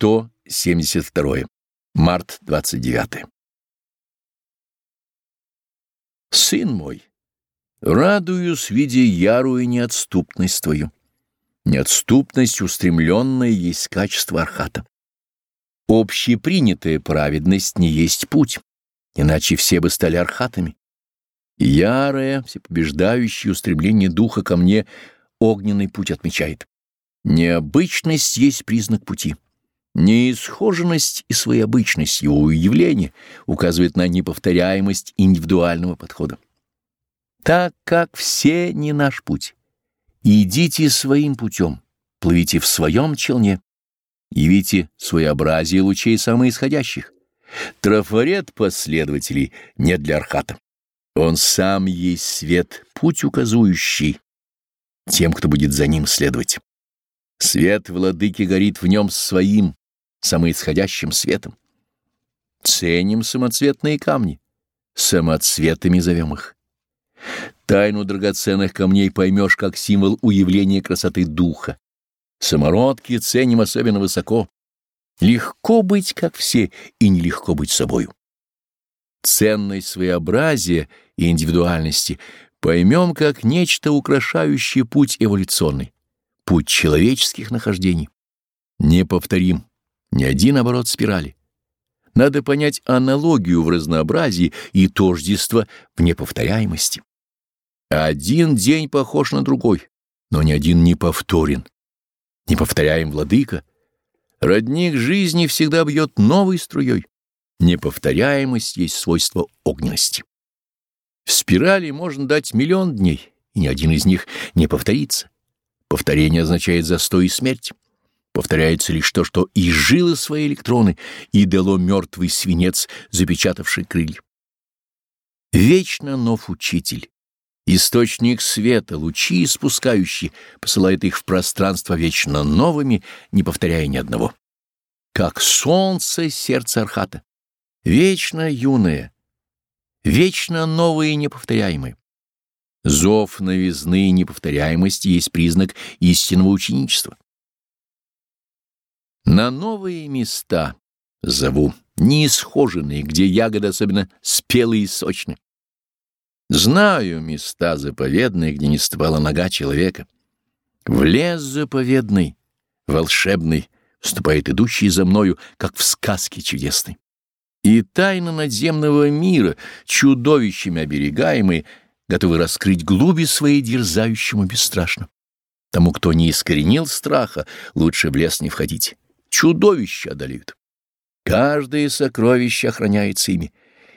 172. Март 29. Сын мой, радуюсь, видя ярую неотступность твою. Неотступность устремленная есть качество архата. Общепринятая праведность не есть путь, иначе все бы стали архатами. Ярое, всепобеждающее устремление духа ко мне огненный путь отмечает. Необычность есть признак пути. Неисхоженность и своеобычность его уявления указывает на неповторяемость индивидуального подхода. Так как все не наш путь, идите своим путем, плывите в своем челне, явите своеобразие лучей самоисходящих. Трафарет последователей не для архата. Он сам есть свет, путь указующий тем, кто будет за ним следовать. Свет владыки горит в нем своим, самоисходящим светом. Ценим самоцветные камни, самоцветами зовем их. Тайну драгоценных камней поймешь как символ уявления красоты духа. Самородки ценим особенно высоко. Легко быть, как все, и нелегко быть собою. Ценность своеобразия и индивидуальности поймем как нечто украшающее путь эволюционный, путь человеческих нахождений. Не один оборот спирали. Надо понять аналогию в разнообразии и тождество в неповторяемости. Один день похож на другой, но ни один не повторен. Не повторяем, владыка. Родник жизни всегда бьет новой струей. Неповторяемость есть свойство огненности. В спирали можно дать миллион дней, и ни один из них не повторится. Повторение означает застой и смерть. Повторяется лишь то, что изжило свои электроны и дало мертвый свинец, запечатавший крылья. Вечно нов учитель. Источник света, лучи испускающие, посылает их в пространство вечно новыми, не повторяя ни одного. Как солнце сердце Архата. Вечно юное, вечно новые и неповторяемые. Зов новизны и неповторяемости есть признак истинного ученичества. На новые места зову, неисхоженные, где ягоды особенно спелые и сочны. Знаю места заповедные, где не ступала нога человека. В лес заповедный, волшебный, вступает идущий за мною, как в сказке чудесной. И тайна надземного мира, чудовищами оберегаемые, готовы раскрыть глуби свои дерзающему бесстрашно. Тому, кто не искоренил страха, лучше в лес не входить. Чудовища одолеют. Каждое сокровище охраняется ими,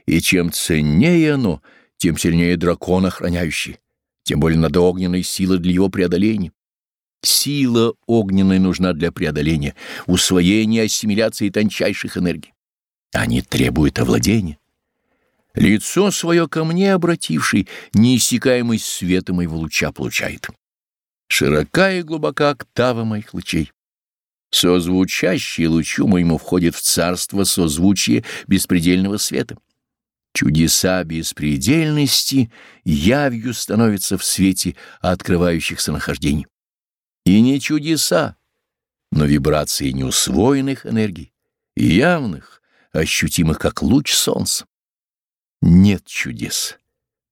и чем ценнее оно, тем сильнее дракон охраняющий, тем более надо огненной силы для его преодоления. Сила огненная нужна для преодоления, усвоения ассимиляции тончайших энергий. Они требуют овладения. Лицо свое ко мне обративший, неиссякаемый светом моего луча получает. Широка и глубока октава моих лучей. Созвучащий лучу моему входит в царство созвучия беспредельного света. Чудеса беспредельности явью становятся в свете открывающихся нахождений. И не чудеса, но вибрации неусвоенных энергий, явных, ощутимых как луч солнца. Нет чудес.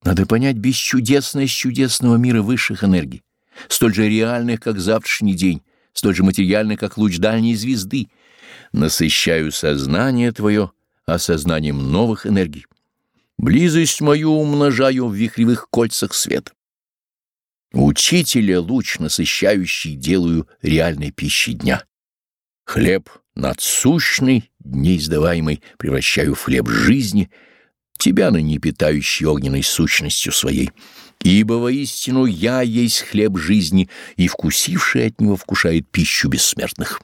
Надо понять бесчудесность чудесного мира высших энергий, столь же реальных, как завтрашний день, столь же материальных, как луч дальней звезды. Насыщаю сознание твое осознанием новых энергий. Близость мою умножаю в вихревых кольцах света. Учителя луч насыщающий делаю реальной пищей дня. Хлеб надсущный, неиздаваемый, превращаю в хлеб жизни, тебя ныне питающий огненной сущностью своей. Ибо воистину я есть хлеб жизни, и вкусивший от него вкушает пищу бессмертных.